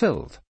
Filled.